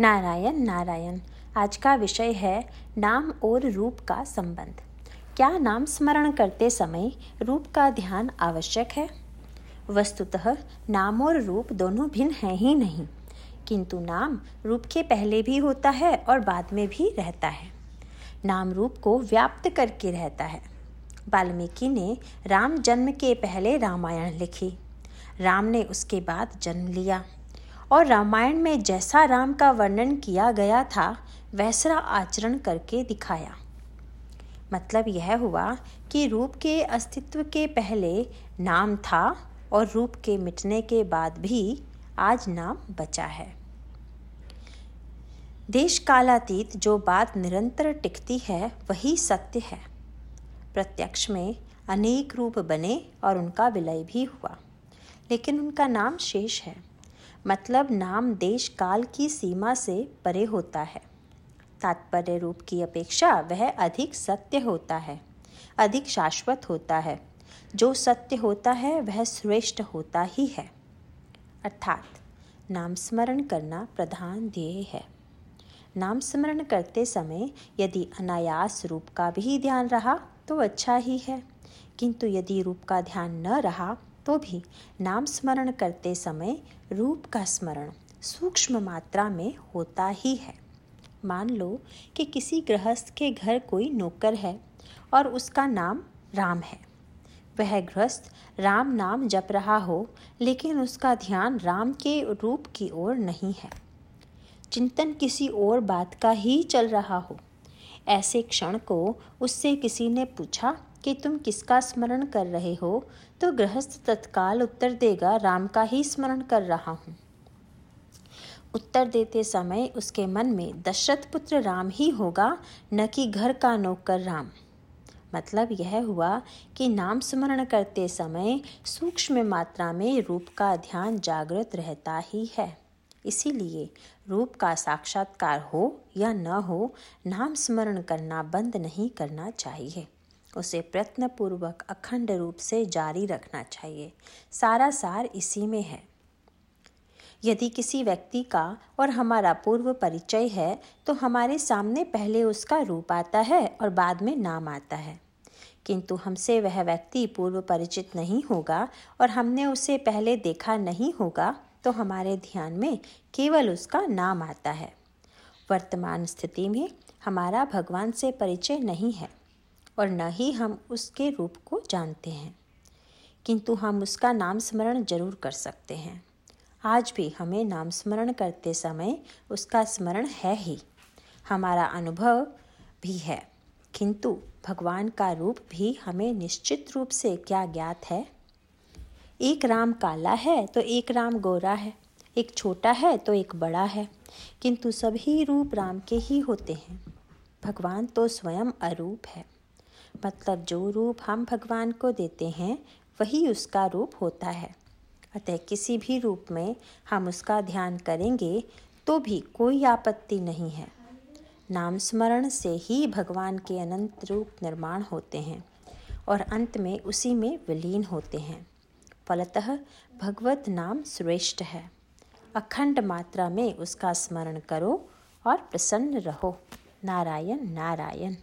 नारायण नारायण। आज का विषय है नाम और रूप का संबंध। क्या नाम स्मरण करते समय रूप का ध्यान आवश्यक है? वस्तुतः नाम और रूप दोनों भिन्न हैं ही नहीं, किंतु नाम रूप के पहले भी होता है और बाद में भी रहता है। नाम रूप को व्याप्त करके रहता है। वाल्मीकि ने राम जन्म के पहले रामायण लिखी। राम ने उसके बाद जन्म लिया। और रामायण में जैसा राम का वर्णन किया गया था, वैसा आचरण करके दिखाया। मतलब यह हुआ कि रूप के अस्तित्व के पहले नाम था और रूप के मिटने के बाद भी आज नाम बचा है। देश कालातीत जो बात निरंतर टिकती है, वही सत्य है। प्रत्यक्ष में अनेक रूप बने और उनका विलय भी हुआ, लेकिन उनका नाम शेष है। मतलब नाम देश काल की सीमा से परे होता है। तात्पर्य रूप की अपेक्षा वह अधिक सत्य होता है, अधिक शाश्वत होता है। जो सत्य होता है, वह श्रेष्ठ होता ही है। अर्थात, नाम स्मरण करना प्रधान ध्येय है। नाम स्मरण करते समय यदि अनायास रूप का भी ध्यान रहा तो अच्छा ही है। किंतु यदि रूप का ध्यान न रहा तो भी नाम स्मरण करते समय रूप का स्मरण सूक्ष्म मात्रा में होता ही है। मान लो कि किसी गृहस्थ के घर कोई नौकर है और उसका नाम राम है। वह गृहस्थ राम नाम जप रहा हो, लेकिन उसका ध्यान राम के रूप की ओर नहीं है। चिंतन किसी और बात का ही चल रहा हो। ऐसे क्षण को उससे किसी ने पूछा कि तुम किसका स्मरण कर रहे हो तो गृहस्थ तत्काल उत्तर देगा, राम का ही स्मरण कर रहा हूँ। उत्तर देते समय उसके मन में, दशरथ पुत्र राम ही होगा, न कि घर का नौकर राम। मतलब यह हुआ कि नाम स्मरण करते समय सूक्ष्म मात्रा में रूप का ध्यान जागृत रहता ही है। इसीलिए रूप का साक्षात्कार हो या न हो, नाम स्मरण करना बंद नहीं करना चाहिए। उसे प्रयत्नपूर्वक अखंड रूप से जारी रखना चाहिए। सारा सार इसी में है। यदि किसी व्यक्ति का और हमारा पूर्व परिचय है तो हमारे सामने पहले उसका रूप आता है और बाद में नाम आता है। किंतु हमसे वह व्यक्ति पूर्व परिचित नहीं होगा और हमने उसे पहले देखा नहीं होगा तो हमारे ध्यान में केवल उसका नाम आता है। वर्तमान स्थिति में हमारा भगवान से परिचय नहीं है और न ही हम उसके रूप को जानते हैं। किंतु हम उसका नाम स्मरण ज़रूर कर सकते हैं। आज भी हमें नाम स्मरण करते समय उसका स्मरण है ही। हमारा अनुभव भी है, किंतु भगवान का रूप भी हमें निश्चित रूप से क्या ज्ञात है? एक राम काला है तो एक राम गोरा है। एक छोटा है तो एक बड़ा है। किंतु सभी रूप राम के ही होते हैं। भगवान तो स्वयं अरूप है। मतलब जो रूप हम भगवान को देते हैं, वही उसका रूप होता है। अतः किसी भी रूप में हम उसका ध्यान करेंगे तो भी कोई आपत्ति नहीं है। नाम स्मरण से ही भगवान के अनंत रूप निर्माण होते हैं और अंत में उसी में विलीन होते हैं। फलतः भगवत नाम श्रेष्ठ है। अखंड मात्रा में उसका स्मरण करो और प्रसन्न रहो। नारायण नारायण।